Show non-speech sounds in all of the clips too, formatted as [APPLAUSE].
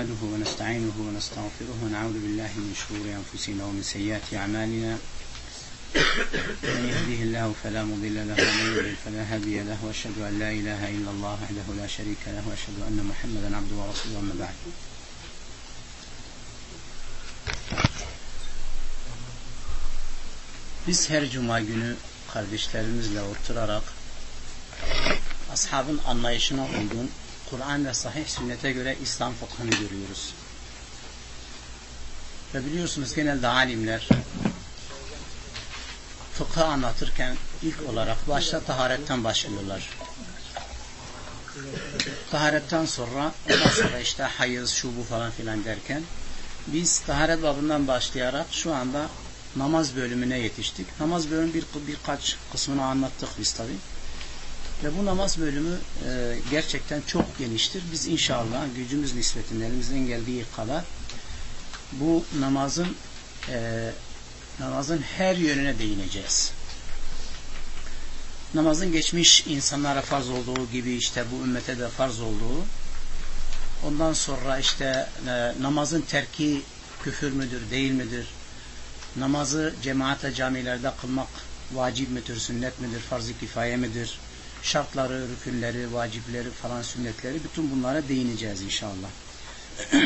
نحمده ونستعينه ونستغفره ونعوذ بالله من شرور أنفسنا ومن سيئات أعمالنا. من يهديه الله فلا مضل له ومن يضلل فلا هادي له وأشهد أن لا إله إلا الله وحده لا شريك له وأشهد أن محمدا عبده ورسوله أما بعد. Biz her cuma günü kardeşlerimizle oturarak ashabın anlayışına uygun Kur'an ve sahih sünnete göre İslam fıkhını görüyoruz. Ve biliyorsunuz genelde alimler fıkhı anlatırken ilk olarak başta taharetten başlıyorlar. Taharetten sonra ondan sonra işte hayız, şubu falan filan derken biz taharet babından başlayarak şu anda namaz bölümüne yetiştik. Namaz bölümü bir, birkaç kısmını anlattık biz tabi. Ve bu namaz bölümü e, gerçekten çok geniştir. Biz inşallah gücümüz nispetinde elimizden geldiği kadar bu namazın e, namazın her yönüne değineceğiz. Namazın geçmiş insanlara farz olduğu gibi işte bu ümmete de farz olduğu ondan sonra işte e, namazın terki küfür müdür, değil midir? Namazı cemaatle camilerde kılmak vacip midir, sünnet midir, farz-ı kifaye midir? Şartları, rükünleri, vacipleri falan sünnetleri bütün bunlara değineceğiz inşallah. [CLEARS THROAT]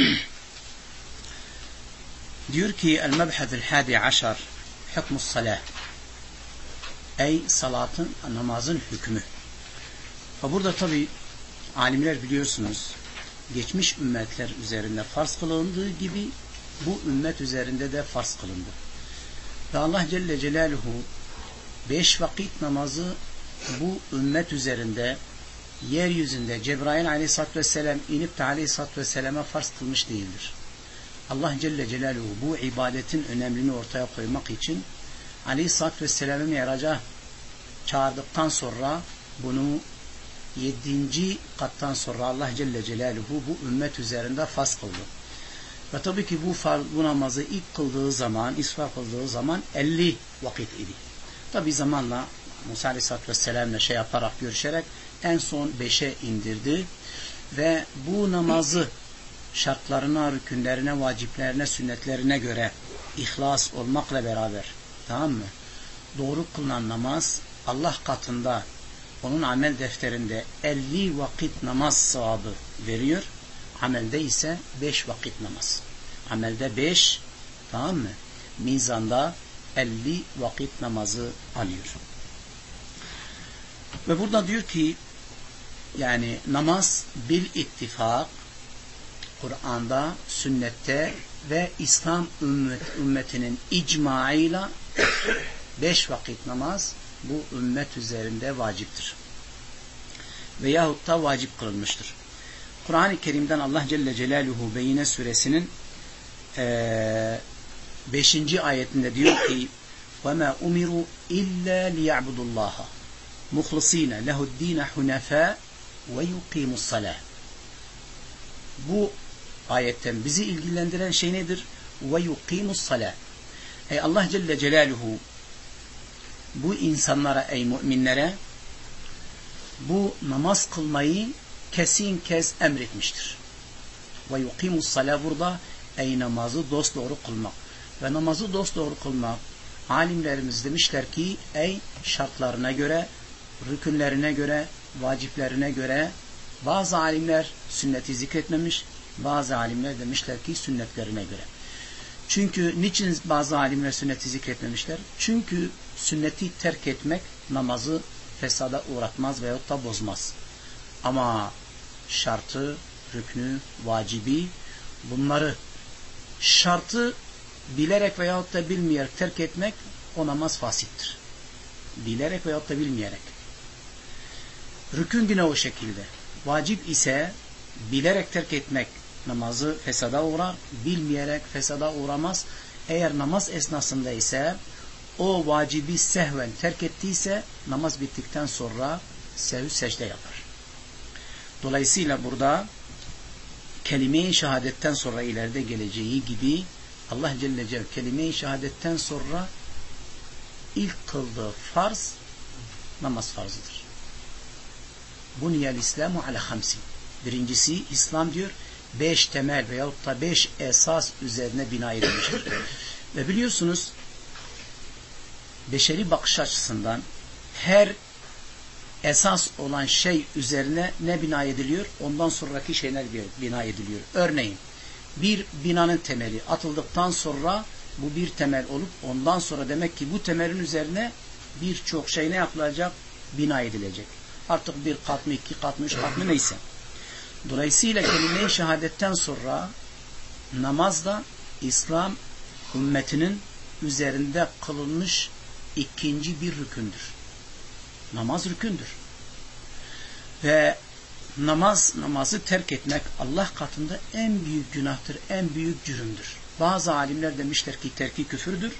Diyor ki el-mebhedül hadi aşar hükmü salah ey salatın namazın hükmü. Ve burada tabi alimler biliyorsunuz geçmiş ümmetler üzerinde farz kılındığı gibi bu ümmet üzerinde de farz kılındı. Ve Allah Celle Celaluhu beş vakit namazı bu ümmet üzerinde yeryüzünde Cebrail aleyhissalatü vesselam inip de aleyhissalatü vesselama farz kılmış değildir. Allah Celle Celaluhu bu ibadetin önemliliğini ortaya koymak için aleyhissalatü vesselam'ı miraca çağırdıktan sonra bunu yedinci kattan sonra Allah Celle Celaluhu bu ümmet üzerinde farz kıldı. Ve tabii ki bu, far, bu namazı ilk kıldığı zaman, isfa kıldığı zaman 50 vakit idi. Tabi zamanla Musa Aleyhisselatü Vesselam'la şey yaparak, görüşerek en son 5'e indirdi. Ve bu namazı şartlarına, rükünlerine, vaciplerine, sünnetlerine göre ihlas olmakla beraber tamam mı? Doğru kılınan namaz Allah katında onun amel defterinde 50 vakit namaz sahabı veriyor. Amelde ise 5 vakit namaz. Amelde 5 tamam mı? Mizanda 50 vakit namazı alıyor. Ve burada diyor ki yani namaz bil ittifak Kur'an'da, sünnette ve İslam ümmet, ümmetinin icmaıyla beş vakit namaz bu ümmet üzerinde vaciptir. Veyahut da vacip kılınmıştır. Kur'an-ı Kerim'den Allah Celle Celaluhu Beyine suresinin 5. E, ayetinde diyor ki وَمَا اُمِرُوا اِلَّا لِيَعْبُدُ اللّٰهَ muhlisine lehuddine hunefe ve yuqimus salah. Bu ayetten bizi ilgilendiren şey nedir? Ve yuqimus salah. Ey Allah Celle Celaluhu bu insanlara ey müminlere bu namaz kılmayı kesin kez emretmiştir. Ve yuqimus salah burada ey namazı dosdoğru kılmak. Ve namazı dosdoğru kılmak alimlerimiz demişler ki ey şartlarına göre rükünlerine göre, vaciplerine göre bazı alimler sünneti zikretmemiş, bazı alimler demişler ki sünnetlerine göre. Çünkü niçin bazı alimler sünneti zikretmemişler? Çünkü sünneti terk etmek namazı fesada uğratmaz veyahut da bozmaz. Ama şartı, rüknü, vacibi bunları şartı bilerek veyahut da bilmeyerek terk etmek o namaz fasittir. Bilerek veyahut da bilmeyerek. Rükün yine o şekilde. Vacip ise bilerek terk etmek namazı fesada uğrar, bilmeyerek fesada uğramaz. Eğer namaz esnasında ise o vacibi sehven terk ettiyse namaz bittikten sonra sehü secde yapar. Dolayısıyla burada kelime-i şehadetten sonra ileride geleceği gibi Allah Celle Celle kelime-i şehadetten sonra ilk kıldığı farz namaz farzıdır. Buniyel İslamu ala hamsin. Birincisi İslam diyor beş temel veyahut da beş esas üzerine bina edilmiştir. Ve biliyorsunuz beşeri bakış açısından her esas olan şey üzerine ne bina ediliyor? Ondan sonraki şeyler bina ediliyor. Örneğin bir binanın temeli atıldıktan sonra bu bir temel olup ondan sonra demek ki bu temelin üzerine birçok şey ne yapılacak? Bina edilecek. Artık bir kat mı, iki kat mı, üç kat mı neyse. Dolayısıyla kelime-i şehadetten sonra namaz da İslam ümmetinin üzerinde kılınmış ikinci bir rükündür. Namaz rükündür. Ve namaz, namazı terk etmek Allah katında en büyük günahtır, en büyük cürümdür. Bazı alimler demişler ki terki küfürdür,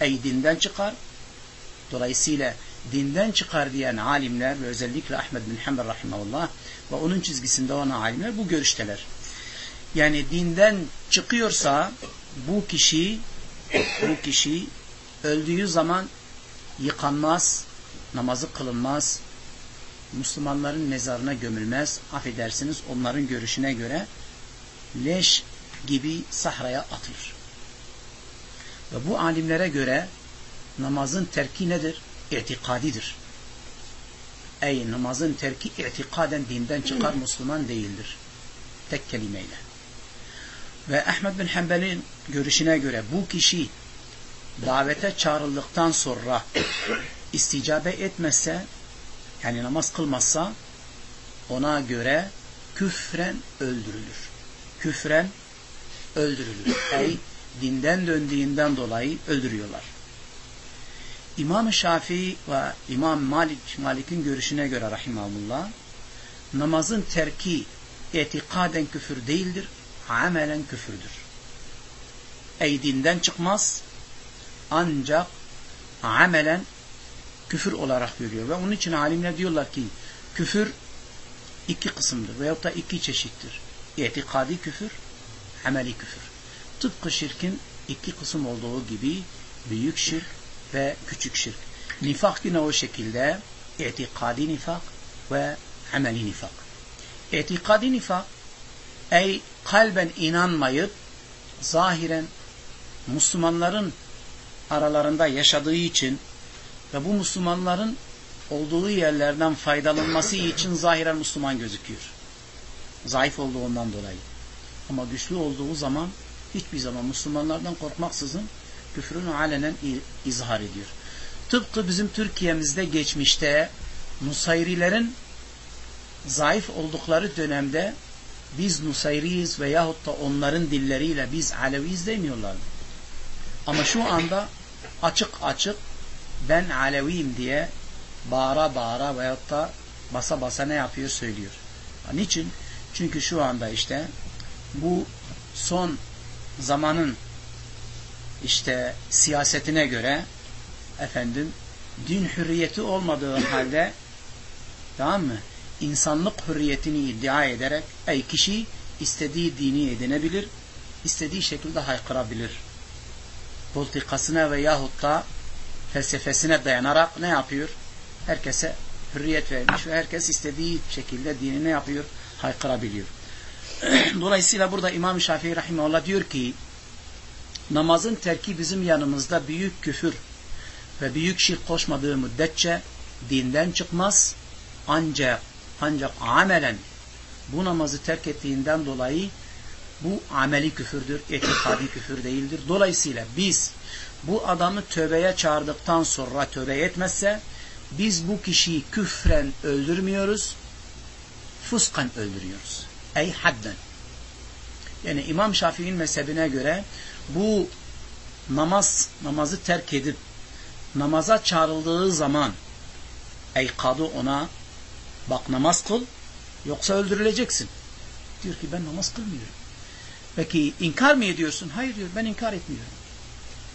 ey dinden çıkar. Dolayısıyla dinden çıkar diyen alimler ve özellikle Ahmed bin Hanbel rahimahullah ve onun çizgisinde olan alimler bu görüşteler. Yani dinden çıkıyorsa bu kişi bu kişi öldüğü zaman yıkanmaz, namazı kılınmaz, Müslümanların mezarına gömülmez, affedersiniz onların görüşüne göre leş gibi sahraya atılır. Ve bu alimlere göre namazın terki nedir? İtikadidir. Ey namazın terki itikaden dinden çıkar Müslüman değildir. Tek kelimeyle. Ve Ahmet bin Hanbel'in görüşüne göre bu kişi davete çağrıldıktan sonra [COUGHS] isticabe etmezse yani namaz kılmazsa ona göre küfren öldürülür. Küfren öldürülür. [COUGHS] Ey dinden döndüğünden dolayı öldürüyorlar. İmam Şafii ve İmam Malik Malik'in görüşüne göre rahimahullah namazın terki etikaden küfür değildir, amelen küfürdür. Ey dinden çıkmaz ancak amelen küfür olarak görüyor. Ve onun için alimler diyorlar ki küfür iki kısımdır veyahut da iki çeşittir. İtikadi küfür, ameli küfür. Tıpkı şirkin iki kısım olduğu gibi büyük şirk ve küçük şirk. Nifak yine o şekilde itikadi nifak ve ameli nifak. İtikadi nifak ey kalben inanmayıp zahiren Müslümanların aralarında yaşadığı için ve bu Müslümanların olduğu yerlerden faydalanması için zahiren Müslüman gözüküyor. Zayıf olduğundan dolayı. Ama güçlü olduğu zaman hiçbir zaman Müslümanlardan korkmaksızın küfrünü alenen izhar ediyor. Tıpkı bizim Türkiye'mizde geçmişte Nusayrilerin zayıf oldukları dönemde biz Nusayriyiz veyahut da onların dilleriyle biz Aleviyiz demiyorlardı. Ama şu anda açık açık ben Aleviyim diye bağıra bağıra veyahut da basa basa ne yapıyor söylüyor. Niçin? Çünkü şu anda işte bu son zamanın işte siyasetine göre efendim din hürriyeti olmadığı halde tamam mı? İnsanlık hürriyetini iddia ederek ey kişi istediği dini edinebilir, istediği şekilde haykırabilir. Politikasına veyahut da felsefesine dayanarak ne yapıyor? Herkese hürriyet vermiş ve herkes istediği şekilde dinini yapıyor? Haykırabiliyor. [CLEARS THROAT] Dolayısıyla burada İmam Şafii Rahimahullah diyor ki namazın terki bizim yanımızda büyük küfür ve büyük şirk koşmadığı müddetçe dinden çıkmaz ancak ancak amelen bu namazı terk ettiğinden dolayı bu ameli küfürdür, etikadi küfür değildir. Dolayısıyla biz bu adamı tövbeye çağırdıktan sonra tövbe etmezse biz bu kişiyi küfren öldürmüyoruz, fuskan öldürüyoruz. Ey hadden. Yani İmam Şafii'nin mezhebine göre bu namaz namazı terk edip namaza çağrıldığı zaman ey kadı ona bak namaz kıl yoksa öldürüleceksin. Diyor ki ben namaz kılmıyorum. Peki inkar mı ediyorsun? Hayır diyor ben inkar etmiyorum.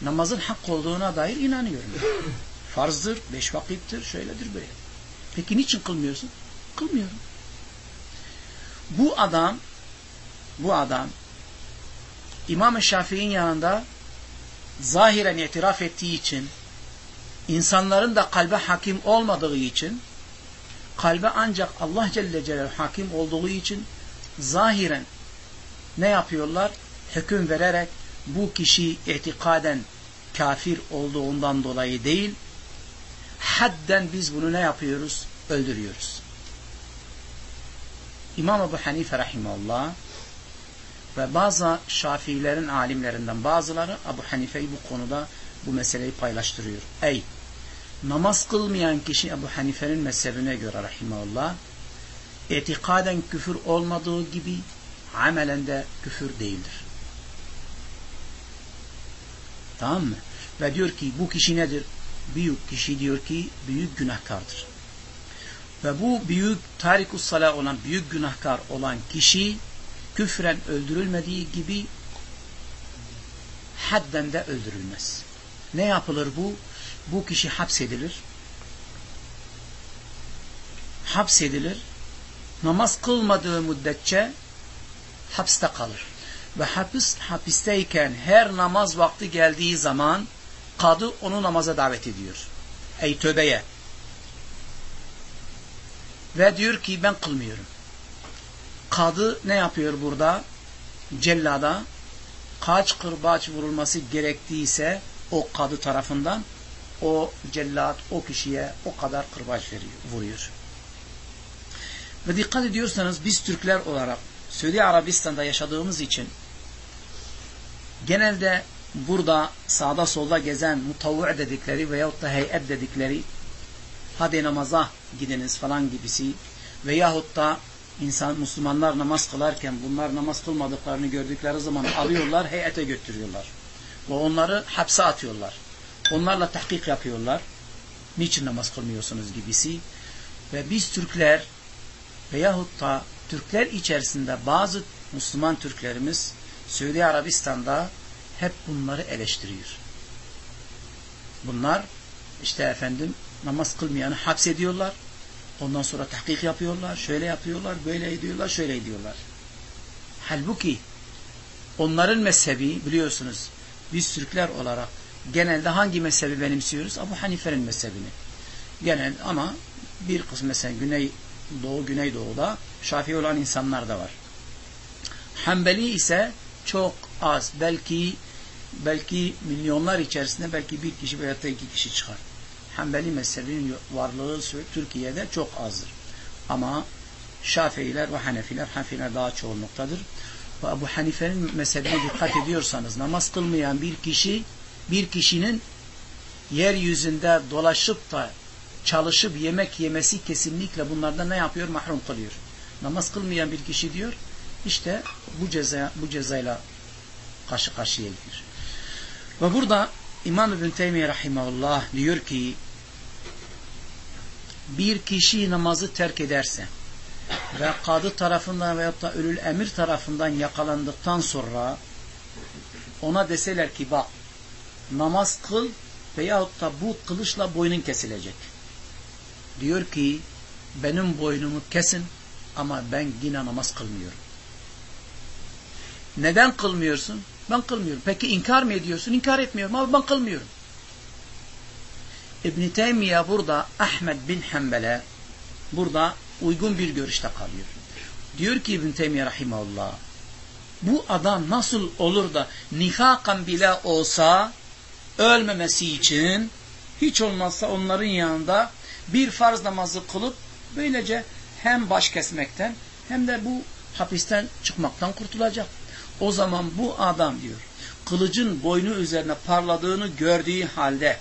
Namazın hak olduğuna dair inanıyorum. [LAUGHS] Farzdır, beş vakittir, şöyledir böyle. Peki niçin kılmıyorsun? Kılmıyorum. Bu adam bu adam İmam Şafii'nin yanında zahiren itiraf ettiği için insanların da kalbe hakim olmadığı için kalbe ancak Allah Celle Celaluhu hakim olduğu için zahiren ne yapıyorlar? Hüküm vererek bu kişi itikaden kafir olduğundan dolayı değil, hadden biz bunu ne yapıyoruz? Öldürüyoruz. İmam Ebu Hanife Rahimullah ve bazı Şafiilerin alimlerinden bazıları Ebu Hanife'yi bu konuda bu meseleyi paylaştırıyor. Ey namaz kılmayan kişi Ebu Hanife'nin mezhebine göre Rahimullah itikaden küfür olmadığı gibi amelen de küfür değildir. Tamam mı? Ve diyor ki bu kişi nedir? Büyük kişi diyor ki büyük günahkardır. Ve bu büyük tarikus sala olan büyük günahkar olan kişi küfren öldürülmediği gibi hadden de öldürülmez. Ne yapılır bu? Bu kişi hapsedilir. Hapsedilir. Namaz kılmadığı müddetçe hapiste kalır. Ve hapis, hapisteyken her namaz vakti geldiği zaman kadı onu namaza davet ediyor. Ey tövbeye. Ve diyor ki ben kılmıyorum. Kadı ne yapıyor burada? Cellada kaç kırbaç vurulması gerektiyse o kadı tarafından o cellat o kişiye o kadar kırbaç veriyor, vuruyor. Ve dikkat ediyorsanız biz Türkler olarak Suudi Arabistan'da yaşadığımız için genelde burada sağda solda gezen mutavvu dedikleri veyahut da heyet dedikleri hadi namaza gidiniz falan gibisi veyahut da insan Müslümanlar namaz kılarken bunlar namaz kılmadıklarını gördükleri zaman alıyorlar heyete götürüyorlar. Ve onları hapse atıyorlar. Onlarla tahkik yapıyorlar. Niçin namaz kılmıyorsunuz gibisi. Ve biz Türkler veyahut da Türkler içerisinde bazı Müslüman Türklerimiz Suudi Arabistan'da hep bunları eleştiriyor. Bunlar işte efendim namaz kılmayanı hapsediyorlar. Ondan sonra tahkik yapıyorlar. Şöyle yapıyorlar, böyle ediyorlar, şöyle ediyorlar. Halbuki onların mezhebi biliyorsunuz biz Türkler olarak genelde hangi mezhebi benimsiyoruz? Abu Hanife'nin mezhebini. Genel ama bir kısım mesela Güney Doğu, Güneydoğu'da Şafii olan insanlar da var. Hanbeli ise çok az. Belki belki milyonlar içerisinde belki bir kişi veya iki kişi çıkar. Hanbeli mezhebinin varlığı Türkiye'de çok azdır. Ama Şafiiler ve Hanefiler, Hanefiler daha çoğunluktadır. Ve Ebu Hanife'nin mezhebine dikkat ediyorsanız namaz kılmayan bir kişi bir kişinin yeryüzünde dolaşıp da çalışıp yemek yemesi kesinlikle bunlardan ne yapıyor? Mahrum kılıyor. Namaz kılmayan bir kişi diyor işte bu ceza bu cezayla karşı karşıya geliyor. Ve burada İmam İbn Teymiye rahimahullah diyor ki bir kişi namazı terk ederse ve kadı tarafından veyahut da ölül emir tarafından yakalandıktan sonra ona deseler ki bak namaz kıl veyahut da bu kılıçla boynun kesilecek. Diyor ki benim boynumu kesin ama ben yine namaz kılmıyorum. Neden kılmıyorsun? Ben kılmıyorum. Peki inkar mı ediyorsun? İnkar etmiyorum ama ben kılmıyorum. İbn-i Teymiye burada Ahmet bin Hanbel'e burada uygun bir görüşte kalıyor. Diyor ki İbn-i Teymiye Rahimahullah bu adam nasıl olur da nihakan bile olsa ölmemesi için hiç olmazsa onların yanında bir farz namazı kılıp böylece hem baş kesmekten hem de bu hapisten çıkmaktan kurtulacak. O zaman bu adam diyor kılıcın boynu üzerine parladığını gördüğü halde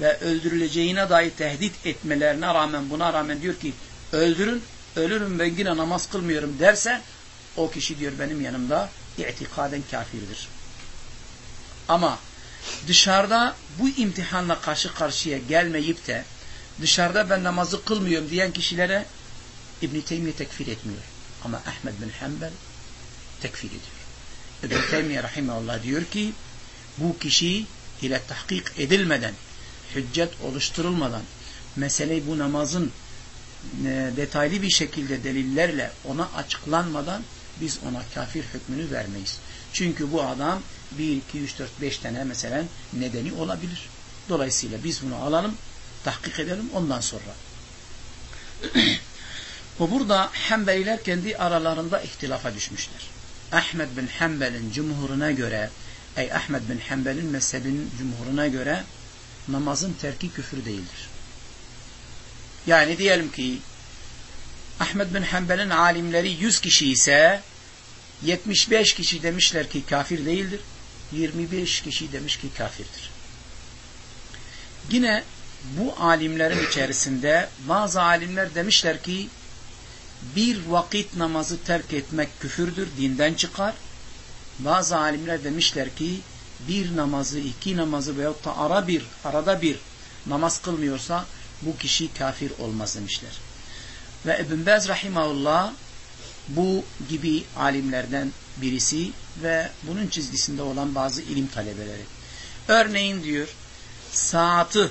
ve öldürüleceğine dair tehdit etmelerine rağmen buna rağmen diyor ki öldürün ölürüm ben yine namaz kılmıyorum derse o kişi diyor benim yanımda itikaden kafirdir. Ama dışarıda bu imtihanla karşı karşıya gelmeyip de dışarıda ben namazı kılmıyorum diyen kişilere İbn-i Teymiye tekfir etmiyor. Ama Ahmed bin Hanbel tekfir ediyor. İbn-i Teymiye Rahimahullah diyor ki bu kişi ile tahkik edilmeden hüccet oluşturulmadan meseleyi bu namazın e, detaylı bir şekilde delillerle ona açıklanmadan biz ona kafir hükmünü vermeyiz. Çünkü bu adam 1, 2, 3, 4, 5 tane mesela nedeni olabilir. Dolayısıyla biz bunu alalım, tahkik edelim ondan sonra. [CLEARS THROAT] Ve burada Hanbeliler kendi aralarında ihtilafa düşmüşler. Ahmed bin Hanbel'in cumhuruna göre ey Ahmed bin Hanbel'in mezhebinin cumhuruna göre namazın terki küfür değildir. Yani diyelim ki Ahmed bin Hanbel'in alimleri 100 kişi ise 75 kişi demişler ki kafir değildir. 25 kişi demiş ki kafirdir. Yine bu alimlerin içerisinde bazı alimler demişler ki bir vakit namazı terk etmek küfürdür, dinden çıkar. Bazı alimler demişler ki bir namazı, iki namazı veyahut da ara bir, arada bir namaz kılmıyorsa bu kişi kafir olmaz demişler. Ve İbn Bez Rahimahullah bu gibi alimlerden birisi ve bunun çizgisinde olan bazı ilim talebeleri. Örneğin diyor saati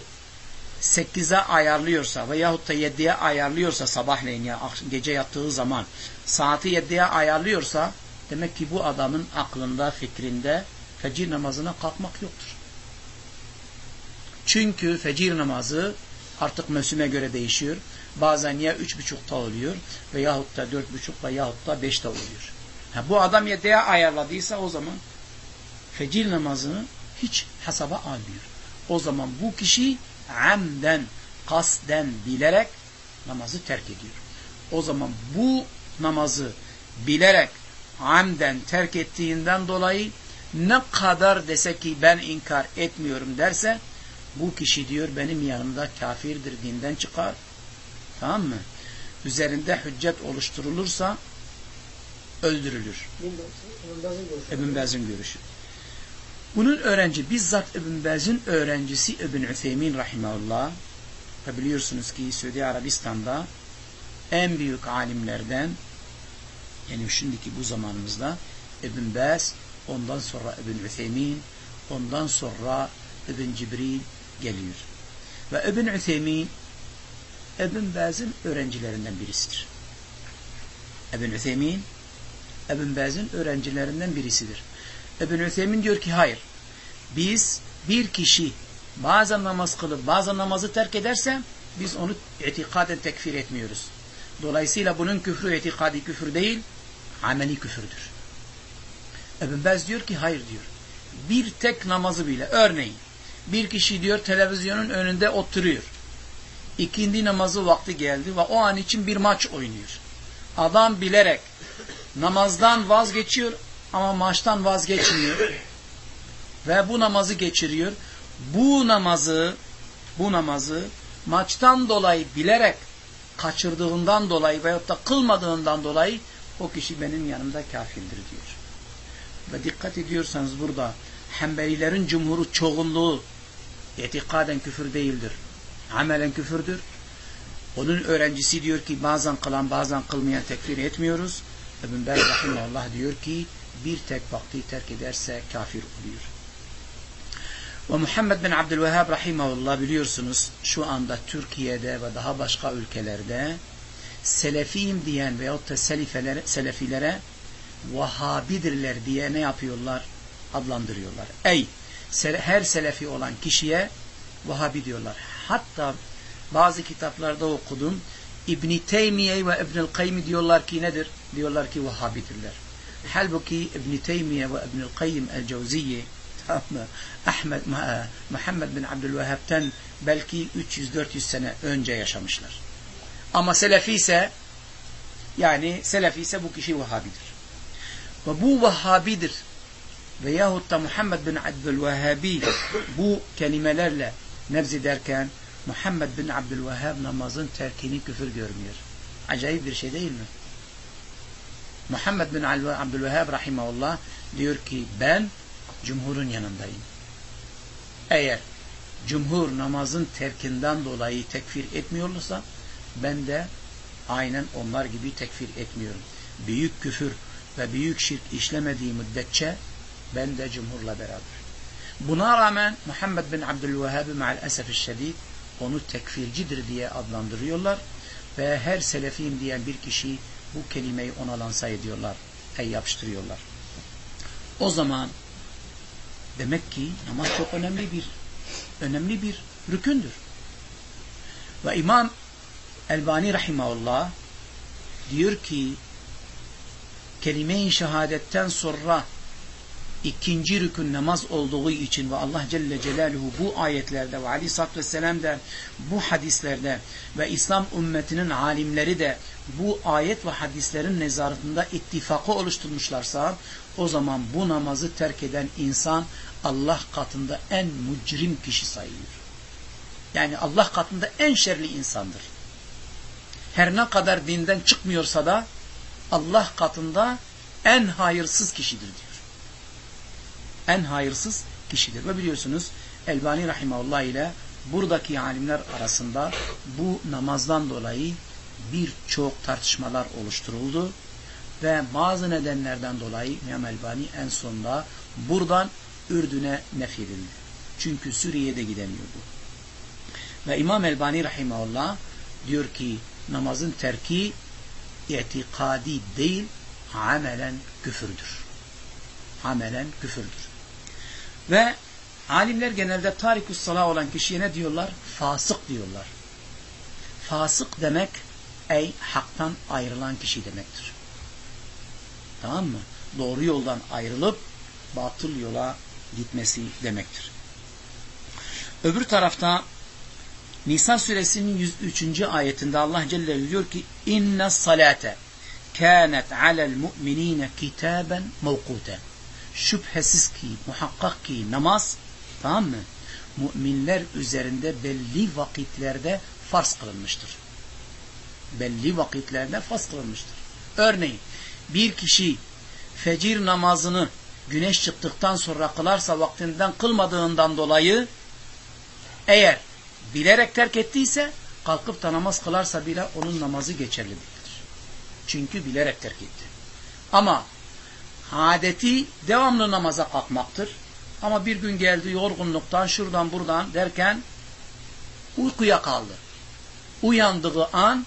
8'e ayarlıyorsa veyahut da 7'ye ayarlıyorsa sabahleyin ya gece yattığı zaman saati 7'ye ayarlıyorsa demek ki bu adamın aklında, fikrinde fecir namazına kalkmak yoktur. Çünkü fecir namazı artık mevsime göre değişiyor. Bazen ya üç buçukta oluyor veyahut da dört buçuk veyahut da beşte oluyor. Ha, bu adam yediye ayarladıysa o zaman fecir namazını hiç hesaba almıyor. O zaman bu kişi amden, kasten bilerek namazı terk ediyor. O zaman bu namazı bilerek amden terk ettiğinden dolayı ne kadar dese ki ben inkar etmiyorum derse bu kişi diyor benim yanımda kafirdir dinden çıkar. Tamam mı? Üzerinde hüccet oluşturulursa öldürülür. İbn Baz'ın görüşü. Bunun öğrenci bizzat İbn Baz'ın öğrencisi İbn Ütheymin rahimahullah ve biliyorsunuz ki Suudi Arabistan'da en büyük alimlerden yani şimdiki bu zamanımızda İbn Baz ondan sonra İbn Ütheymin ondan sonra İbn Cibril geliyor. Ve İbn Ütheymin İbn Baz'ın öğrencilerinden birisidir. İbn Ütheymin İbn Baz'ın öğrencilerinden birisidir. İbn Ütheymin diyor ki hayır. Biz bir kişi bazen namaz kılıp bazen namazı terk ederse biz onu itikaden tekfir etmiyoruz. Dolayısıyla bunun küfrü itikadi küfür değil, ameli küfürdür. İbn Baz diyor ki hayır diyor. Bir tek namazı bile örneğin bir kişi diyor televizyonun önünde oturuyor. İkindi namazı vakti geldi ve o an için bir maç oynuyor. Adam bilerek namazdan vazgeçiyor ama maçtan vazgeçmiyor. Ve bu namazı geçiriyor. Bu namazı bu namazı maçtan dolayı bilerek kaçırdığından dolayı veyahut da kılmadığından dolayı o kişi benim yanımda kafirdir diyor. Ve dikkat ediyorsanız burada Hanbelilerin cumhuru çoğunluğu itikaden küfür değildir. Amelen küfürdür. Onun öğrencisi diyor ki bazen kılan bazen kılmayan tekfir etmiyoruz. İbn Baz Allah diyor ki bir tek vakti terk ederse kafir oluyor. Ve Muhammed bin Abdülvehhab rahimahullah biliyorsunuz şu anda Türkiye'de ve daha başka ülkelerde selefiyim diyen veyahut da selifilere, selefilere Vahabidirler diye ne yapıyorlar? Adlandırıyorlar. Ey her selefi olan kişiye Vahabi diyorlar. Hatta bazı kitaplarda okudum İbn Teymiye ve İbnül Kayyim diyorlar ki nedir? Diyorlar ki Vahabidirler. İbn Teymiye ve İbnül Kayyim el-Cevziye Ahmet Muhammed bin Abdülvehhab'ten belki 300-400 sene önce yaşamışlar. Ama Selefi ise yani Selefi ise bu kişi Vahhabidir. Ve bu Vahhabidir veyahut da Muhammed bin Abdülvehhabi bu kelimelerle nebz ederken Muhammed bin Abdülvehhab namazın terkini küfür görmüyor. Acayip bir şey değil mi? Muhammed bin Abdülvehhab rahimahullah diyor ki ben cumhurun yanındayım. Eğer cumhur namazın terkinden dolayı tekfir etmiyorsa ben de aynen onlar gibi tekfir etmiyorum. Büyük küfür ve büyük şirk işlemediği müddetçe ben de cumhurla beraber. Buna rağmen Muhammed bin Abdülvehhab maalesef şiddet onu tekfircidir diye adlandırıyorlar ve her selefiyim diyen bir kişi bu kelimeyi ona lansa ediyorlar, ey yapıştırıyorlar. O zaman demek ki namaz çok önemli bir önemli bir rükündür. Ve İmam Elbani Rahimahullah diyor ki kelime-i şehadetten sonra ikinci rükün namaz olduğu için ve Allah Celle Celaluhu bu ayetlerde ve Aleyhisselatü Vesselam de bu hadislerde ve İslam ümmetinin alimleri de bu ayet ve hadislerin nezaretinde ittifakı oluşturmuşlarsa o zaman bu namazı terk eden insan Allah katında en mücrim kişi sayılır. Yani Allah katında en şerli insandır. Her ne kadar dinden çıkmıyorsa da Allah katında en hayırsız kişidir diyor. En hayırsız kişidir. Ve biliyorsunuz Elbani Rahimahullah ile buradaki alimler arasında bu namazdan dolayı birçok tartışmalar oluşturuldu ve bazı nedenlerden dolayı İmam Elbani en sonunda buradan Ürdün'e nefyedildi. Çünkü Suriye'de gidemiyordu. Ve İmam Elbani Rahimahullah diyor ki namazın terki itikadi değil amelen küfürdür. Amelen küfürdür. Ve alimler genelde tarikus salah olan kişiye ne diyorlar? Fasık diyorlar. Fasık demek ey haktan ayrılan kişi demektir. Tamam mı? Doğru yoldan ayrılıp batıl yola gitmesi demektir. Öbür tarafta Nisa suresinin 103. ayetinde Allah Celle diyor ki inna salate kânet alel mu'minine kitaben mevkûten şüphesiz ki muhakkak ki namaz tamam mı? Müminler üzerinde belli vakitlerde farz kılınmıştır. Belli vakitlerde farz kılınmıştır. Örneğin bir kişi fecir namazını güneş çıktıktan sonra kılarsa vaktinden kılmadığından dolayı eğer bilerek terk ettiyse kalkıp da namaz kılarsa bile onun namazı geçerli değildir. Çünkü bilerek terk etti. Ama adeti devamlı namaza kalkmaktır. Ama bir gün geldi yorgunluktan şuradan buradan derken uykuya kaldı. Uyandığı an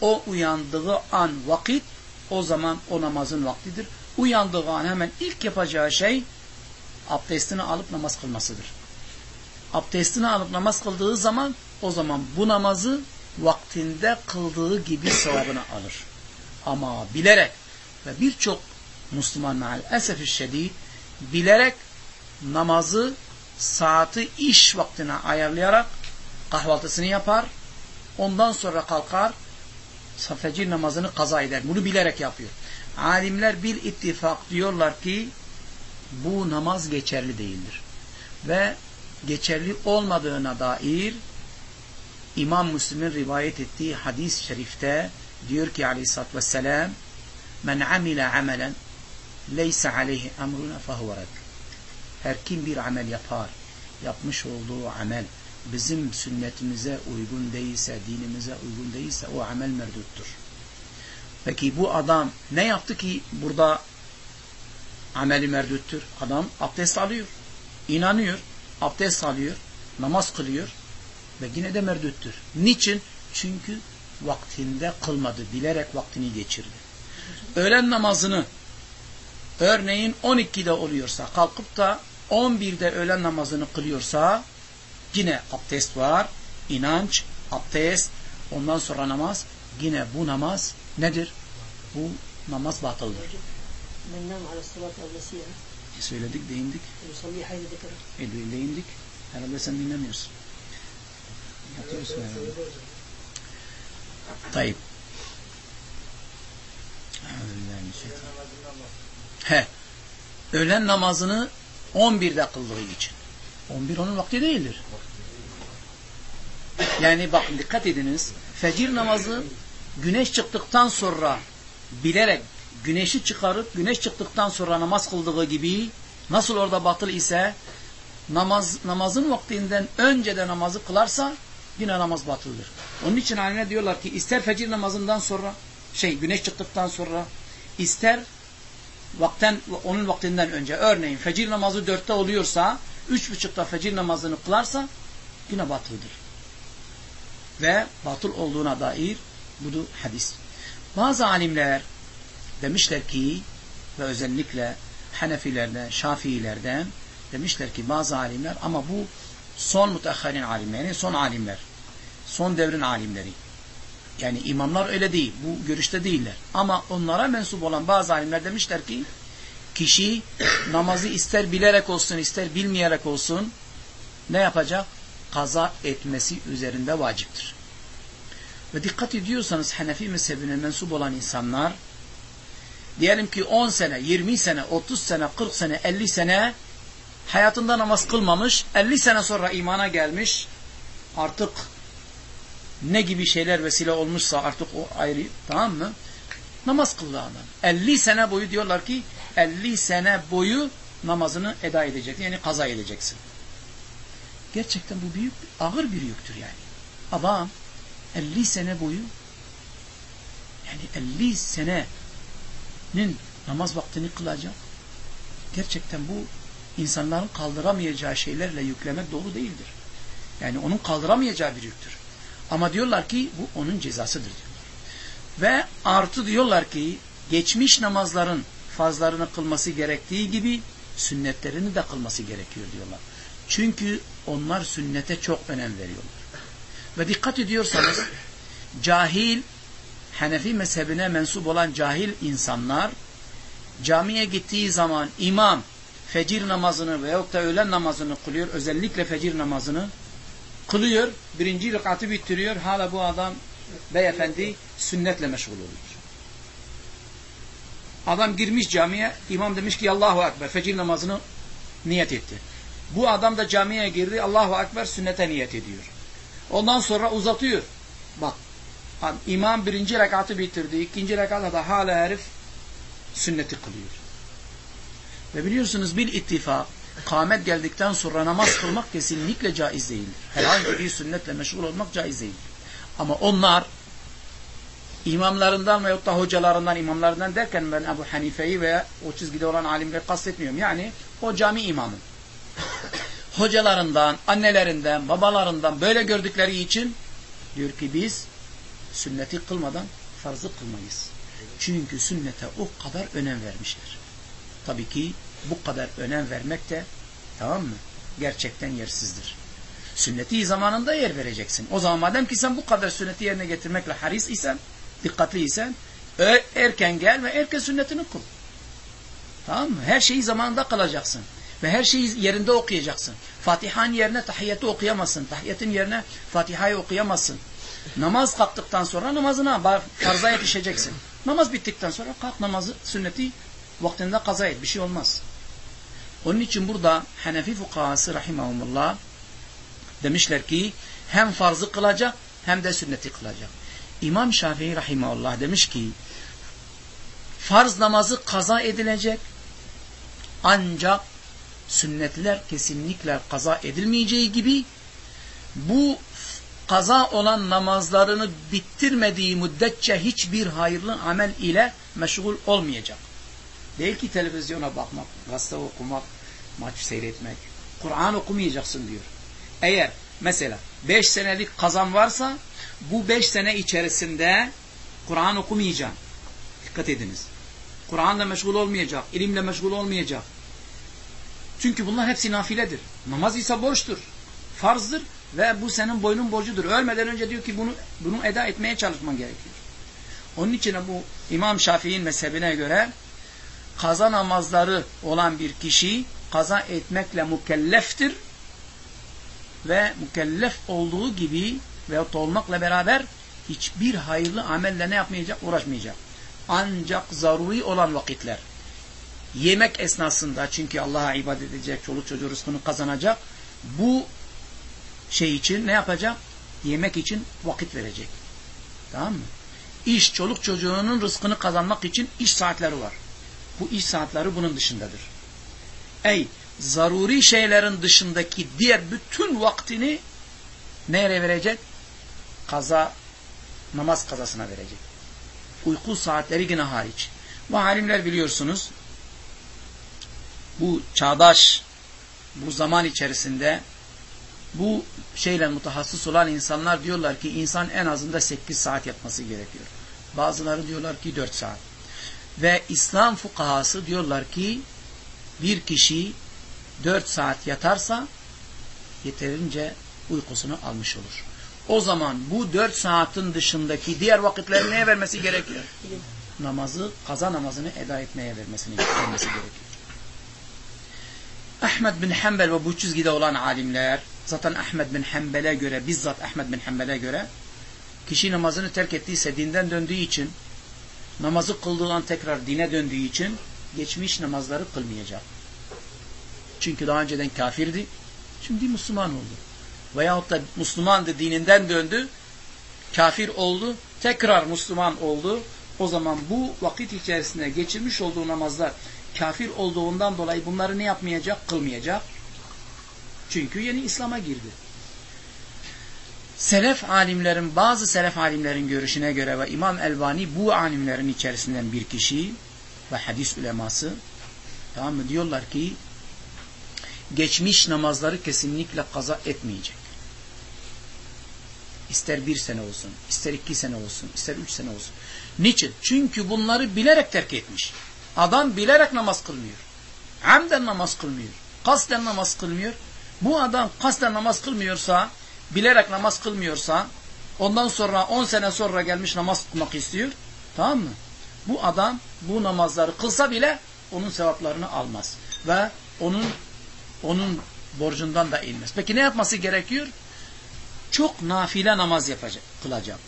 o uyandığı an vakit o zaman o namazın vaktidir. Uyandığı an hemen ilk yapacağı şey abdestini alıp namaz kılmasıdır. Abdestini alıp namaz kıldığı zaman o zaman bu namazı vaktinde kıldığı gibi sevabını alır. Ama bilerek ve birçok Müslüman meal esefi şedid bilerek namazı saati iş vaktine ayarlayarak kahvaltısını yapar. Ondan sonra kalkar fecir namazını kaza eder. Bunu bilerek yapıyor. Alimler bir ittifak diyorlar ki bu namaz geçerli değildir. Ve geçerli olmadığına dair İmam Müslim'in rivayet ettiği hadis-i şerifte diyor ki aleyhissalatü vesselam men amile amelen leyse aleyhi emruna fehuve Her kim bir amel yapar, yapmış olduğu amel bizim sünnetimize uygun değilse, dinimize uygun değilse o amel merduttur. Peki bu adam ne yaptı ki burada ameli merduttur? Adam abdest alıyor, inanıyor, abdest alıyor, namaz kılıyor ve yine de merduttur. Niçin? Çünkü vaktinde kılmadı, bilerek vaktini geçirdi. Öğlen namazını örneğin 12'de oluyorsa kalkıp da 11'de öğlen namazını kılıyorsa yine abdest var, inanç, abdest, ondan sonra namaz. Yine bu namaz nedir? Bu namaz batıldır. E söyledik, değindik. E değindik. Herhalde sen dinlemiyorsun. Yatıyorsun herhalde. Tayyip. He. Öğlen namazını 11'de kıldığı için. 11 onun vakti değildir. Yani bakın dikkat ediniz. Fecir namazı güneş çıktıktan sonra bilerek güneşi çıkarıp güneş çıktıktan sonra namaz kıldığı gibi nasıl orada batıl ise namaz namazın vaktinden önce de namazı kılarsa yine namaz batıldır. Onun için haline diyorlar ki ister fecir namazından sonra şey güneş çıktıktan sonra ister vakten onun vaktinden önce örneğin fecir namazı dörtte oluyorsa üç buçukta fecir namazını kılarsa yine batıldır. Ve batıl olduğuna dair budur hadis. Bazı alimler demişler ki ve özellikle Hanefilerden, Şafiilerden demişler ki bazı alimler ama bu son müteahhirin alimleri, son alimler, son devrin alimleri. Yani imamlar öyle değil. Bu görüşte değiller. Ama onlara mensup olan bazı alimler demişler ki kişi namazı ister bilerek olsun ister bilmeyerek olsun ne yapacak? Kaza etmesi üzerinde vaciptir. Ve dikkat ediyorsanız Hanefi mezhebine mensup olan insanlar diyelim ki 10 sene, 20 sene, 30 sene, 40 sene, 50 sene hayatında namaz kılmamış, 50 sene sonra imana gelmiş, artık ne gibi şeyler vesile olmuşsa artık o ayrı, tamam mı? Namaz kıldı adam. 50 sene boyu diyorlar ki 50 sene boyu namazını eda edecek. Yani kaza edeceksin. Gerçekten bu büyük, ağır bir yüktür yani. Adam 50 sene boyu yani 50 senenin namaz vaktini kılacak. Gerçekten bu insanların kaldıramayacağı şeylerle yüklemek dolu değildir. Yani onun kaldıramayacağı bir yüktür. Ama diyorlar ki bu onun cezasıdır diyorlar. Ve artı diyorlar ki geçmiş namazların fazlarını kılması gerektiği gibi sünnetlerini de kılması gerekiyor diyorlar. Çünkü onlar sünnete çok önem veriyorlar. Ve dikkat ediyorsanız cahil Hanefi mezhebine mensup olan cahil insanlar camiye gittiği zaman imam fecir namazını veyahut da öğlen namazını kılıyor. Özellikle fecir namazını kılıyor. Birinci rekatı bitiriyor. Hala bu adam beyefendi sünnetle meşgul oluyor. Adam girmiş camiye, imam demiş ki Allahu Ekber, fecir namazını niyet etti. Bu adam da camiye girdi, Allahu Ekber sünnete niyet ediyor. Ondan sonra uzatıyor. Bak, imam birinci rekatı bitirdi, ikinci rekatta da hala herif sünneti kılıyor. Ve biliyorsunuz bir ittifak, kâmet geldikten sonra namaz kılmak kesinlikle caiz değildir. Herhangi bir sünnetle meşgul olmak caiz değildir. Ama onlar imamlarından veyahut da hocalarından, imamlarından derken ben Ebu Hanife'yi veya o çizgide olan alimleri kastetmiyorum. Yani o cami imamı. Hocalarından, annelerinden, babalarından böyle gördükleri için diyor ki biz sünneti kılmadan farzı kılmayız. Çünkü sünnete o kadar önem vermişler. Tabii ki bu kadar önem vermek de tamam mı? Gerçekten yersizdir. Sünneti zamanında yer vereceksin. O zaman madem ki sen bu kadar sünneti yerine getirmekle haris isen, dikkatli isen, erken gel ve erken sünnetini kıl. Tamam mı? Her şeyi zamanında kılacaksın. Ve her şeyi yerinde okuyacaksın. Fatiha'nın yerine tahiyyatı okuyamazsın. Tahiyyatın yerine Fatiha'yı okuyamazsın. Namaz kalktıktan sonra namazına farza yetişeceksin. Namaz bittikten sonra kalk namazı, sünneti vaktinde kaza et. Bir şey olmaz. Onun için burada Hanefi fukahası rahimahumullah demişler ki hem farzı kılacak hem de sünneti kılacak. İmam Şafii rahimahullah demiş ki farz namazı kaza edilecek ancak sünnetler kesinlikle kaza edilmeyeceği gibi bu kaza olan namazlarını bitirmediği müddetçe hiçbir hayırlı amel ile meşgul olmayacak. Değil ki televizyona bakmak, gazete okumak, maç seyretmek. Kur'an okumayacaksın diyor. Eğer mesela beş senelik kazan varsa bu beş sene içerisinde Kur'an okumayacağım. Dikkat ediniz. Kur'an'la meşgul olmayacak, ilimle meşgul olmayacak. Çünkü bunlar hepsi nafiledir. Namaz ise borçtur, farzdır ve bu senin boynun borcudur. Ölmeden önce diyor ki bunu bunu eda etmeye çalışman gerekiyor. Onun için bu İmam Şafii'nin mezhebine göre kaza namazları olan bir kişi kaza etmekle mükelleftir ve mükellef olduğu gibi veyahut olmakla beraber hiçbir hayırlı amelle ne yapmayacak? Uğraşmayacak. Ancak zaruri olan vakitler yemek esnasında çünkü Allah'a ibadet edecek, çoluk çocuğu rızkını kazanacak bu şey için ne yapacak? Yemek için vakit verecek. Tamam mı? İş, çoluk çocuğunun rızkını kazanmak için iş saatleri var. Bu iş saatleri bunun dışındadır. Ey zaruri şeylerin dışındaki diğer bütün vaktini nereye verecek? Kaza, namaz kazasına verecek. Uyku saatleri yine hariç. Bu alimler biliyorsunuz bu çağdaş bu zaman içerisinde bu şeyle mutahassıs olan insanlar diyorlar ki insan en azında 8 saat yatması gerekiyor. Bazıları diyorlar ki 4 saat. Ve İslam fukahası diyorlar ki bir kişi 4 saat yatarsa yeterince uykusunu almış olur. O zaman bu dört saatin dışındaki diğer vakitleri neye vermesi gerekiyor? Namazı, kaza namazını eda etmeye vermesini vermesi gerekiyor. Ahmed bin Hanbel ve bu çizgide olan alimler zaten Ahmed bin Hanbel'e göre bizzat Ahmed bin Hanbel'e göre kişi namazını terk ettiyse dinden döndüğü için namazı kıldığı tekrar dine döndüğü için geçmiş namazları kılmayacak. Çünkü daha önceden kafirdi. Şimdi Müslüman oldu. Veyahut da Müslümandı dininden döndü. Kafir oldu. Tekrar Müslüman oldu. O zaman bu vakit içerisinde geçirmiş olduğu namazlar kafir olduğundan dolayı bunları ne yapmayacak? Kılmayacak. Çünkü yeni İslam'a girdi. Selef alimlerin, bazı selef alimlerin görüşüne göre ve İmam Elbani bu alimlerin içerisinden bir kişi ve hadis uleması tamam mı? Diyorlar ki geçmiş namazları kesinlikle kaza etmeyecek. İster bir sene olsun, ister iki sene olsun, ister üç sene olsun. Niçin? Çünkü bunları bilerek terk etmiş. Adam bilerek namaz kılmıyor. Hamden namaz kılmıyor. Kasten namaz kılmıyor. Bu adam kasten namaz kılmıyorsa, bilerek namaz kılmıyorsa, ondan sonra on sene sonra gelmiş namaz kılmak istiyor. Tamam mı? Bu adam bu namazları kılsa bile onun sevaplarını almaz. Ve onun onun borcundan da inmez. Peki ne yapması gerekiyor? Çok nafile namaz yapacak, kılacak.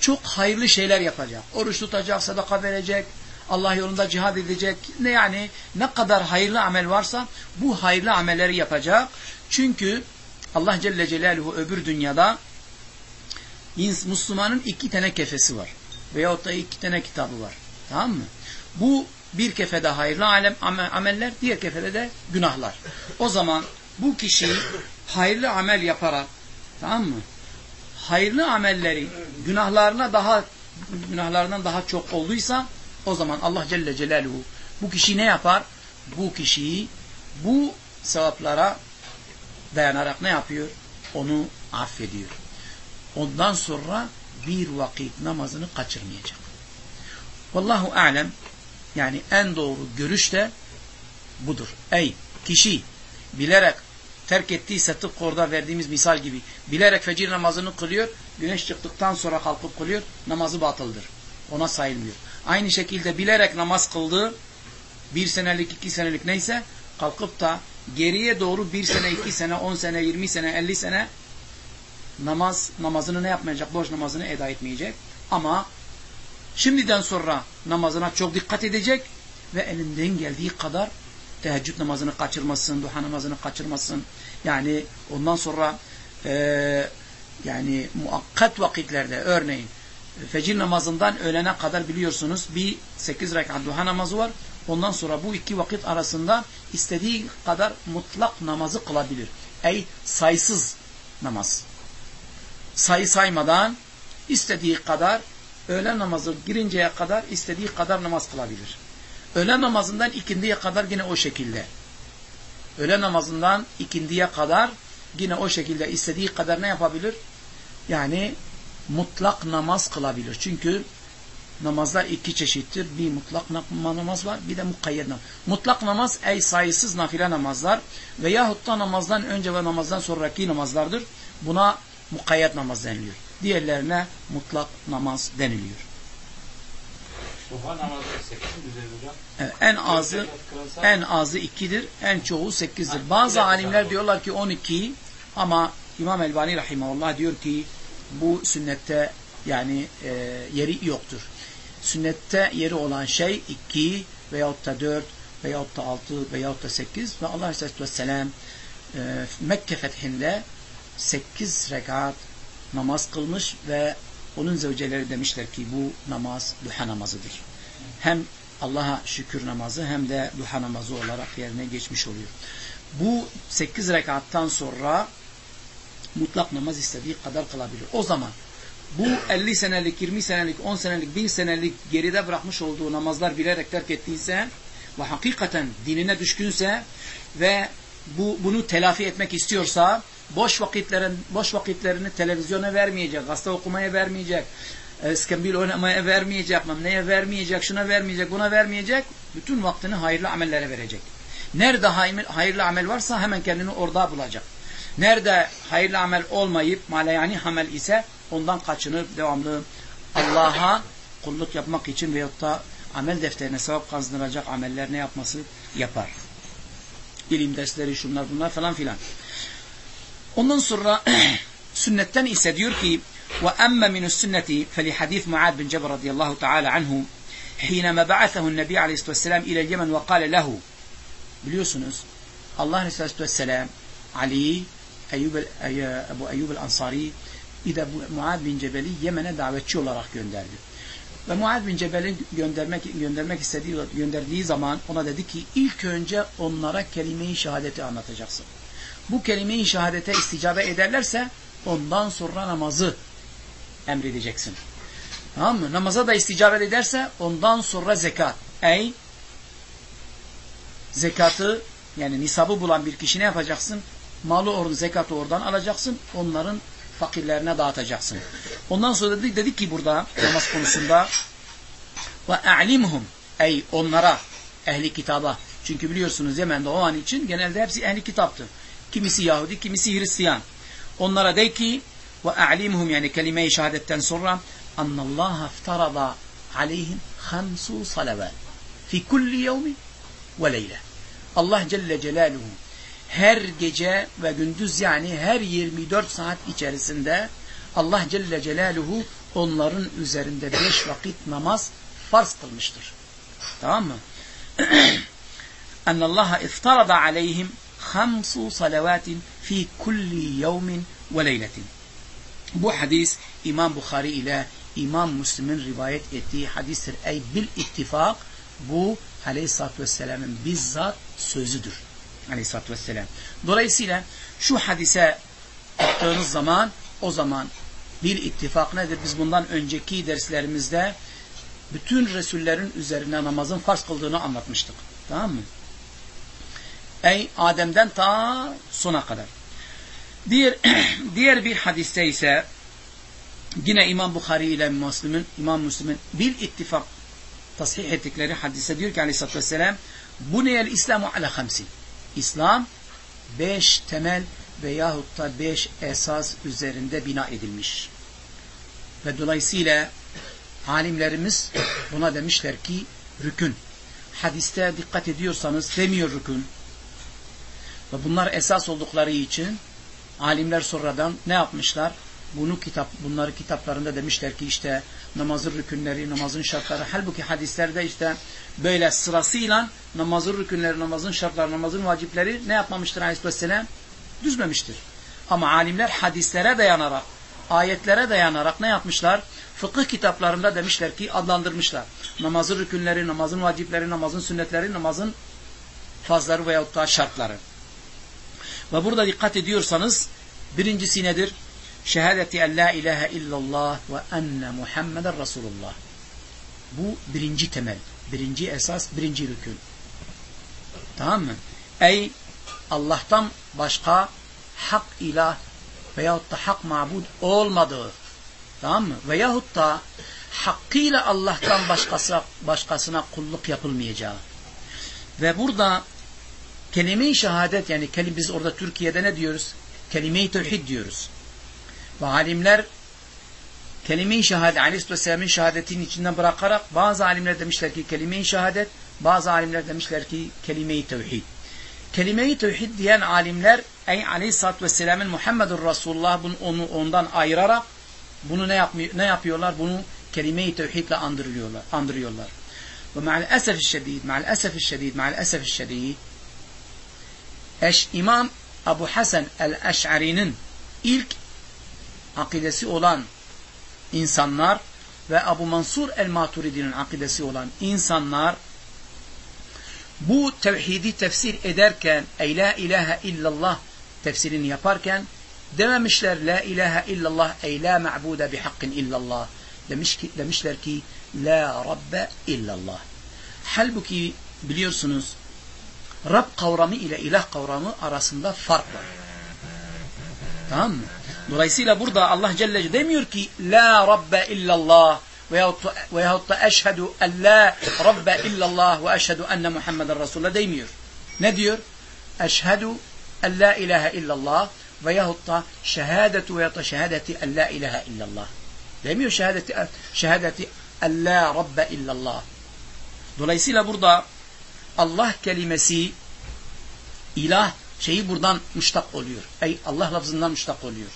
Çok hayırlı şeyler yapacak. Oruç tutacak, sadaka verecek, Allah yolunda cihad edecek. Ne yani ne kadar hayırlı amel varsa bu hayırlı amelleri yapacak. Çünkü Allah Celle Celaluhu öbür dünyada Müslümanın iki tane kefesi var. Veyahut da iki tane kitabı var. Tamam mı? Bu bir kefede hayırlı alem, ameller, diğer kefede de günahlar. O zaman bu kişi hayırlı amel yaparak tamam mı? Hayırlı amelleri günahlarına daha günahlarından daha çok olduysa o zaman Allah Celle Celaluhu bu kişi ne yapar? Bu kişiyi bu sevaplara dayanarak ne yapıyor? Onu affediyor. Ondan sonra bir vakit namazını kaçırmayacak. Vallahu alem yani en doğru görüş de budur. Ey kişi bilerek terk ettiyse tıpkı orada verdiğimiz misal gibi bilerek fecir namazını kılıyor, güneş çıktıktan sonra kalkıp kılıyor, namazı batıldır. Ona sayılmıyor. Aynı şekilde bilerek namaz kıldığı bir senelik, iki senelik neyse kalkıp da geriye doğru bir sene, iki sene, on sene, yirmi sene, elli sene namaz, namazını ne yapmayacak? Boş namazını eda etmeyecek. Ama şimdiden sonra namazına çok dikkat edecek ve elinden geldiği kadar teheccüd namazını kaçırmasın, duha namazını kaçırmasın. Yani ondan sonra e, yani muakkat vakitlerde örneğin fecir namazından öğlene kadar biliyorsunuz bir sekiz rekat duha namazı var. Ondan sonra bu iki vakit arasında istediği kadar mutlak namazı kılabilir. Ey sayısız namaz. Sayı saymadan istediği kadar öğlen namazı girinceye kadar istediği kadar namaz kılabilir. Öğlen namazından ikindiye kadar yine o şekilde. Öğlen namazından ikindiye kadar yine o şekilde istediği kadar ne yapabilir? Yani mutlak namaz kılabilir. Çünkü namazlar iki çeşittir. Bir mutlak namaz var, bir de mukayyed namaz. Mutlak namaz ey sayısız nafile namazlar veyahut da namazdan önce ve namazdan sonraki namazlardır. Buna mukayyed namaz deniliyor. Diğerlerine mutlak namaz deniliyor. Duha namazı 8 hocam? Evet, en azı en azı 2'dir, en çoğu 8'dir. Bazı alimler diyorlar ki 12 ama İmam Elbani rahimahullah diyor ki bu sünnette yani e, yeri yoktur. Sünnette yeri olan şey 2 veyahut da 4 veyahut da 6 veyahut da 8 ve Allah Aleyhisselatü Vesselam e, Mekke fethinde 8 rekat namaz kılmış ve onun zevceleri demişler ki bu namaz duha namazıdır. Hem Allah'a şükür namazı hem de duha namazı olarak yerine geçmiş oluyor. Bu 8 rekattan sonra mutlak namaz istediği kadar kılabilir. O zaman bu 50 senelik, 20 senelik, 10 senelik, 1000 senelik geride bırakmış olduğu namazlar bilerek terk ettiyse ve hakikaten dinine düşkünse ve bu bunu telafi etmek istiyorsa boş vakitlerin boş vakitlerini televizyona vermeyecek, gazete okumaya vermeyecek, iskambil oynamaya vermeyecek, neye vermeyecek, şuna vermeyecek, buna vermeyecek. Bütün vaktini hayırlı amellere verecek. Nerede hayırlı amel varsa hemen kendini orada bulacak. Nerede hayırlı amel olmayıp malayani amel ise ondan kaçınıp devamlı Allah'a kulluk yapmak için veyahut da amel defterine sevap kazandıracak ameller ne yapması yapar. İlim dersleri şunlar bunlar falan filan. Ondan sonra [CLEARS THROAT] sünnetten ise diyor ki وأما من السنة فلحديث معاذ بن جبل رضي الله تعالى عنه حينما بعثه النبي عليه الصلاة والسلام إلى اليمن وقال له biliyorsunuz Allah Aleyhisselatü Vesselam Ali Eyyub, Ebu Eyyub el-Ansari İde Muad bin Cebel'i Yemen'e davetçi olarak gönderdi. Ve Muad bin Cebel'i göndermek, göndermek istediği, gönderdiği zaman ona dedi ki ilk önce onlara kelime-i şehadeti anlatacaksın. Bu kelime-i şehadete isticabe ederlerse ondan sonra namazı emredeceksin. Tamam mı? Namaza da isticabet ederse ondan sonra zekat. Ey zekatı yani nisabı bulan bir kişi ne yapacaksın? Malı orada zekatı oradan alacaksın. Onların fakirlerine dağıtacaksın. Ondan sonra dedik, dedik ki burada namaz konusunda ve a'limhum ey onlara ehli kitaba çünkü biliyorsunuz Yemen'de o an için genelde hepsi ehli kitaptı. Kimisi Yahudi, kimisi Hristiyan. Onlara de ki ve a'limhum yani kelime-i şehadetten sonra annallaha iftarada aleyhim hamsu salavat fi kulli yevmi ve leyle. Allah Celle Celaluhu her gece ve gündüz yani her 24 saat içerisinde Allah Celle Celaluhu onların üzerinde beş vakit namaz farz kılmıştır. Tamam mı? [CLEARS THROAT] Ennallaha iftarada aleyhim hamsu salavatin fi kulli yevmin ve leyletin. Bu hadis İmam Bukhari ile İmam Müslim'in rivayet ettiği hadistir. Ey bil ittifak bu Aleyhisselatü Vesselam'ın bizzat sözüdür. Aleyhisselatü Vesselam. Dolayısıyla şu hadise baktığınız zaman o zaman bil ittifak nedir? Biz bundan önceki derslerimizde bütün Resullerin üzerine namazın farz kıldığını anlatmıştık. Tamam mı? Ey Adem'den ta sona kadar. Diğer, [CLEARS THROAT] diğer bir hadiste ise yine İmam Bukhari ile Müslüm'ün İmam Müslüm'ün bil ittifak tasih ettikleri hadise diyor ki aleyhissalatü vesselam bu neyel İslamu ala hamsi. İslam beş temel veyahut da beş esas üzerinde bina edilmiş. Ve dolayısıyla alimlerimiz buna demişler ki rükün. Hadiste dikkat ediyorsanız demiyor rükün. Ve bunlar esas oldukları için alimler sonradan ne yapmışlar? Bunu kitap, bunları kitaplarında demişler ki işte namazın rükünleri, namazın şartları. Halbuki hadislerde işte böyle sırasıyla namazın rükünleri, namazın şartları, namazın vacipleri ne yapmamıştır Aleyhisselam? Düzmemiştir. Ama alimler hadislere dayanarak, ayetlere dayanarak ne yapmışlar? Fıkıh kitaplarında demişler ki adlandırmışlar. Namazın rükünleri, namazın vacipleri, namazın sünnetleri, namazın fazları veyahut da şartları. Ve burada dikkat ediyorsanız birincisi nedir? Şehadeti en la ilahe illallah ve enne Muhammeden Resulullah. Bu birinci temel, birinci esas, birinci rükün. Tamam mı? Ey Allah'tan başka hak ilah veyahut da hak mabud olmadığı tamam mı? Veyahut da hakkıyla Allah'tan başkası, başkasına kulluk yapılmayacağı. Ve burada kelime-i şehadet yani kelim, biz orada Türkiye'de ne diyoruz? Kelime-i tevhid diyoruz. Ve alimler kelime-i şehadet Aleyhisselam'ın şehadetinin içinden bırakarak bazı alimler demişler ki kelime-i şehadet bazı alimler demişler ki kelime-i tevhid. Kelime-i tevhid diyen alimler ey Aleyhisselatü Vesselam'ın Muhammedur Resulullah bunu, onu ondan ayırarak bunu ne, yapmıyor, ne yapıyorlar? Bunu kelime-i tevhidle andırıyorlar. andırıyorlar. Ve ma'al esef şedid, ma'al esef şedid, ma'al esef şedid Eş, İmam Abu Hasan el-Eş'ari'nin ilk akidesi olan insanlar ve Abu Mansur el-Maturidi'nin akidesi olan insanlar bu tevhidi tefsir ederken ey la ilahe illallah tefsirini yaparken dememişler la ilahe illallah ey la ma'bude bihakkin illallah demiş ki, demişler ki la rabbe illallah halbuki biliyorsunuz Rab kavramı ile ilah kavramı arasında fark var. Tamam mı? Dolayısıyla burada Allah Celle demiyor ki La Rabbe illallah veyahut, veyahut da eşhedü en la Rabbe illallah ve eşhedü enne Muhammeden Resulullah demiyor. Ne diyor? Eşhedü en la ilahe illallah veyahut da şehadetu veya da şehadeti en la ilahe illallah. Demiyor şehadeti, şehadeti en la rabbe illallah. Dolayısıyla burada Allah kelimesi ilah şeyi buradan müştak oluyor. Ey Allah lafzından müştak oluyor.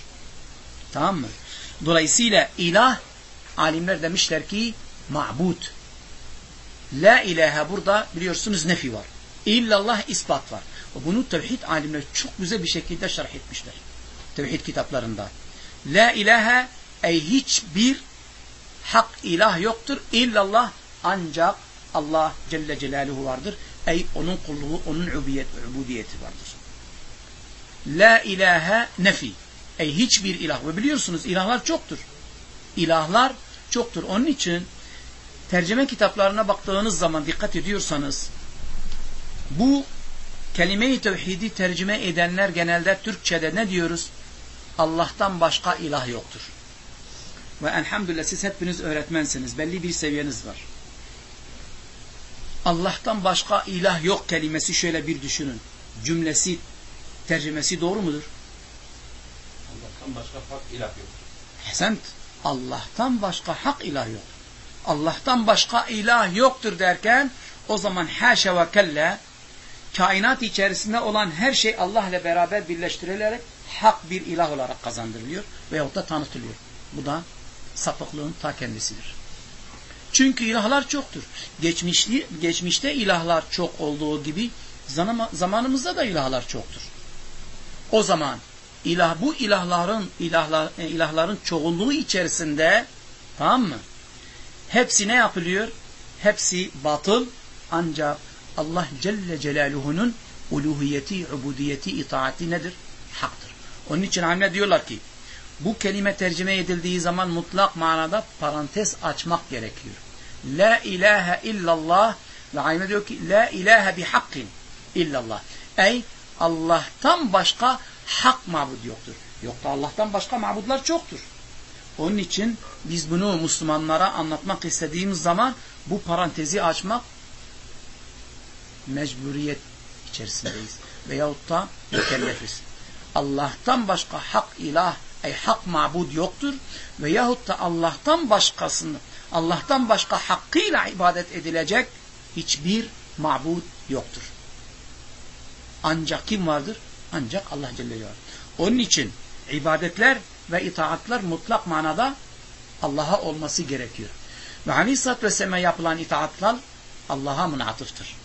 Tamam mı? Dolayısıyla ilah alimler demişler ki ma'bud. La ilahe burada biliyorsunuz nefi var. İllallah ispat var. Bunu tevhid alimler çok güzel bir şekilde şerh etmişler. Tevhid kitaplarında. La ilahe ey hiçbir hak ilah yoktur. İllallah ancak Allah Celle Celaluhu vardır. Ey onun kulluğu, onun ubudiyeti vardır. La ilahe nefi. Ey hiçbir ilah. Ve biliyorsunuz ilahlar çoktur. İlahlar çoktur. Onun için tercüme kitaplarına baktığınız zaman dikkat ediyorsanız bu kelime-i tevhidi tercüme edenler genelde Türkçe'de ne diyoruz? Allah'tan başka ilah yoktur. Ve elhamdülillah siz hepiniz öğretmensiniz. Belli bir seviyeniz var. Allah'tan başka ilah yok kelimesi şöyle bir düşünün. Cümlesi, tercümesi doğru mudur? Allah'tan başka hak ilah yok. Hesent. Allah'tan başka hak ilah yok. Allah'tan başka ilah yoktur derken o zaman haşa ve kelle kainat içerisinde olan her şey Allah ile beraber birleştirilerek hak bir ilah olarak kazandırılıyor veyahut da tanıtılıyor. Bu da sapıklığın ta kendisidir. Çünkü ilahlar çoktur. Geçmişli, geçmişte ilahlar çok olduğu gibi zamanımızda da ilahlar çoktur. O zaman ilah bu ilahların ilahlar, e, ilahların çoğunluğu içerisinde tamam mı? Hepsi ne yapılıyor? Hepsi batıl ancak Allah Celle Celaluhu'nun uluhiyeti, ubudiyeti, itaati nedir? Haktır. Onun için alimler diyorlar ki bu kelime tercüme edildiği zaman mutlak manada parantez açmak gerekiyor. La ilahe illallah ve alimler diyor ki la ilahe bihakkin illallah. Ey Allah'tan başka hak mabud yoktur. Yoksa Allah'tan başka mabudlar çoktur. Onun için biz bunu Müslümanlara anlatmak istediğimiz zaman bu parantezi açmak mecburiyet içerisindeyiz. Veyahut da mükellefiz. Allah'tan başka hak ilah, ey hak mabud yoktur. Veyahut da Allah'tan başkasını, Allah'tan başka hakkıyla ibadet edilecek hiçbir mabud yoktur. Ancak kim vardır? Ancak Allah Celle Celaluhu. Onun için ibadetler ve itaatler mutlak manada Allah'a olması gerekiyor. Ve Aleyhisselatü Vesselam'a yapılan itaatlar Allah'a münatıftır.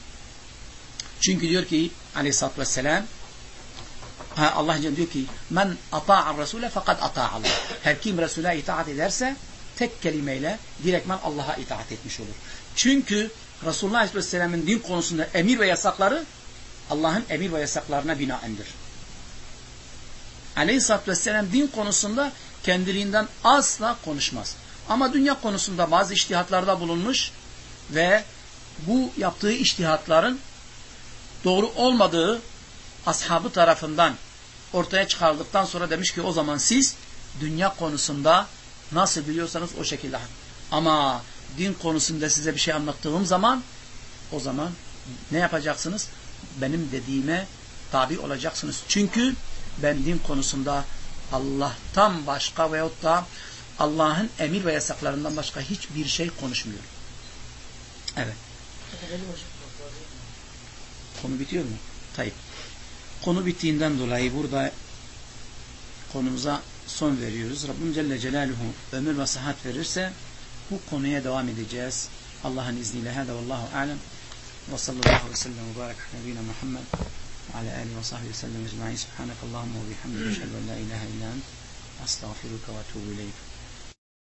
Çünkü diyor ki Aleyhisselatü Vesselam Allah Celle diyor ki men ata'ar Resul'e fakat ata'allah. Her kim Resul'e itaat ederse tek kelimeyle direktman Allah'a itaat etmiş olur. Çünkü Resulullah Aleyhisselam'ın din konusunda emir ve yasakları Allah'ın emir ve yasaklarına binaendir. Aleyhisselatü Vesselam din konusunda kendiliğinden asla konuşmaz. Ama dünya konusunda bazı iştihatlarda bulunmuş ve bu yaptığı iştihatların doğru olmadığı ashabı tarafından ortaya çıkarıldıktan sonra demiş ki o zaman siz dünya konusunda nasıl biliyorsanız o şekilde. Ama din konusunda size bir şey anlattığım zaman o zaman ne yapacaksınız? Benim dediğime tabi olacaksınız. Çünkü ben din konusunda Allah'tan başka veyahut da Allah'ın emir ve yasaklarından başka hiçbir şey konuşmuyorum. Evet. Konu bitiyor mu? Tayyip. Konu bittiğinden dolayı burada konumuza son veriyoruz. Rabbim Celle Celaluhu ömür ve sıhhat verirse bu konuya devam edeceğiz. Allah'ın izniyle. Hâdâ vallahu alem. Ve sallallahu aleyhi ve sellem ve barak nebine Muhammed ve ala alihi ve sahbihi ve sellem ecma'in. Subhanakallahumma ve bihamdike eşhedü en la ilahe